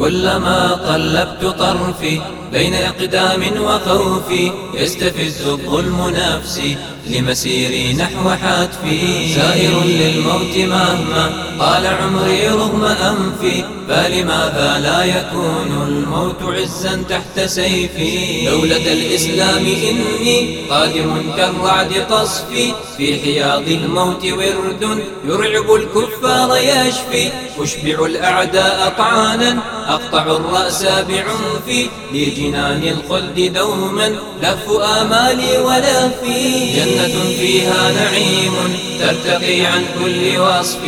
كلما قلبت طرفي بين إقدام وخوفي يستفز الظلم نفسي. لمسيري نحو حتفي سائر للموت مهما طال عمري رغم أنفي. فلماذا لا يكون الموت عزا تحت سيفي؟ دولة الإسلام إني قادم كالرعد قصفي. في حياض الموت ورد يرعب الكفار يشفي. أشبع الأعداء طعانا أقطع الرأس بعنفي. لجنان الخلد دوما لف آمالي ولفي جنة فيها نعيم. ترتقي عن كل وصف.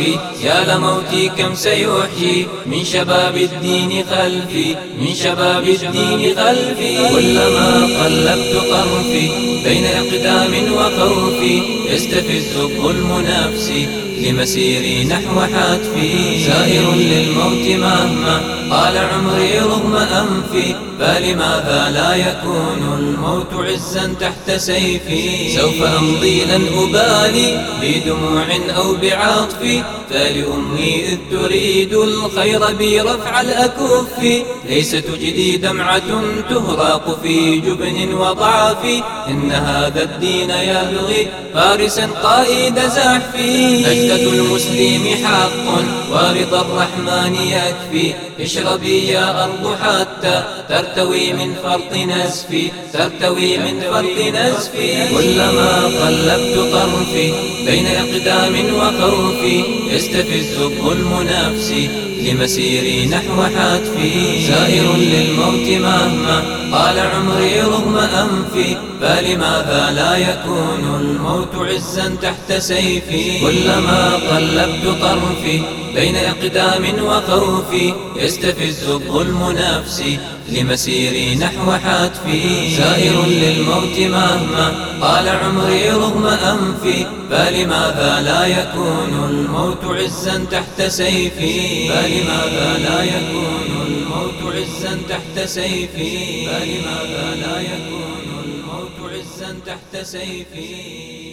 يا لموتي كم سيحيي؟ من شباب الدين خلفي من شباب الدين خلفي. كلما قلبت طرفي بين إقدام وخوفي يستفز الظلم نفسي لمسيري نحو حتفي. سائر للموت مهما طال عمري رغم أنفي فلماذا لا يكون الموت عزا تحت سيفي؟ سوف أمضي لن أبالي بدموع أو بعطف فلأمي إذ تريد الخير بي رفع الأكف ليس تجدي دمعة تهراق في جبن وضعف إن هذا الدين يبغي فارسا قائد زحفي نجدة المسلم حق ورضا الرحمن يكفي. اشربي يا أرض حتى ترتوي من فرط نزفي ترتوي من فرط نزفي كلما قلبت طرفي بين إقدام وخوفي يستفز الظلم نفسي لمسيري نحو حتفي. سائر للموت مهما طال عمري رغم أنفي. فلماذا لا يكون الموت عزا تحت سيفي؟ كلما قلبت طرفي بين إقدام وخوفي يستفز الظلم نفسي لمسيري نحو حتفي سائر للموت مهما طال عمري رغم أنفي. فلماذا لا يكون الموت عزا تحت سيفي؟ فلماذا لا يكون الموت عزا تحت سيفي؟ فلماذا لا يكون الموت عزا تحت سيفي؟